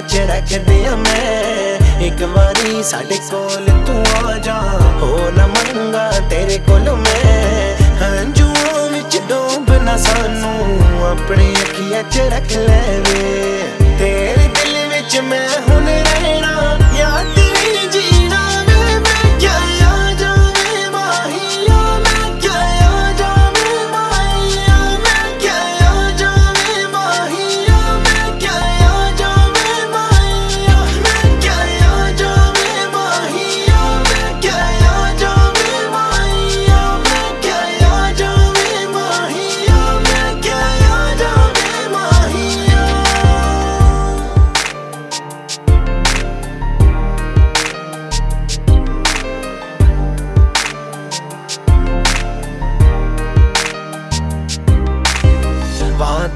ਜਿਹੜਾ ਛੱਡਿਆ ਮੈਂ, ਇੱਕ ਵਾਰੀ ਸਾਡੇ ਕੋਲ ਤੂੰ ਆ ਜਾ। ਹੋ ਨਾ ਮੰਗਾ ਤੇਰੇ ਕੋਲ ਮੈਂ। ਹੰਝੂਆਂ ਵਿੱਚ ਡੋਬਣਾ ਸਾਨੂੰ, ਆਪਣੇ ਅੱਖੀਆਂ 'ਚ ਰੱਖ ਲੈ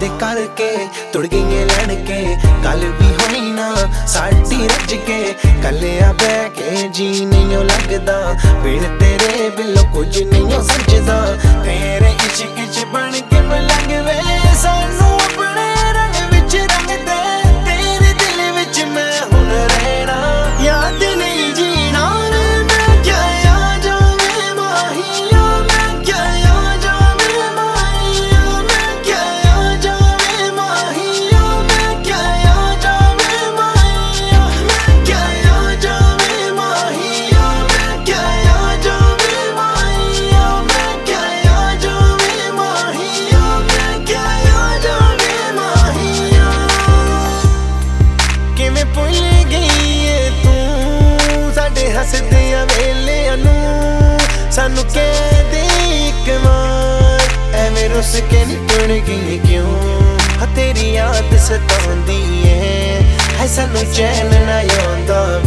ਵਾਦੇ ਕਰਕੇ ਤੁੜ ਗਈਆਂ ਲੜ ਕੇ ਕੱਲ ਵੀ ਹੋਈ ਨਾ, ਸਾਡੀ ਰੱਜ ਕੇ। ਕੱਲਿਆ ਬਹਿ ਕੇ ਜੀ ਨਹੀਂ ਲੱਗਦਾ। ਬਿਨ ਤੇਰੇ ਬਿਲੋ ਕੁਝ ਨਹੀਂ ਓ ਸੱਜਦਾ ਹੱਸਦਿਆਂ ਵੇਲਿਆਂ ਨੂੰ ਸਾਨੂੰ ਕਹਿ ਦੇ ਇੱਕ ਵਾਰ, ਐਵੇਂ ਰੁੱਸ ਕੇ ਨਹੀਂ ਟੁਣ ਗਈ ਕਿਉਂ? ਹ ਤੇਰੀ ਯਾਦ ਸਤਾਉਂਦੀ ਏ ਹੈ ਸਾਨੂੰ ਚੈਨ ਨਾ ਆਉਂਦਾ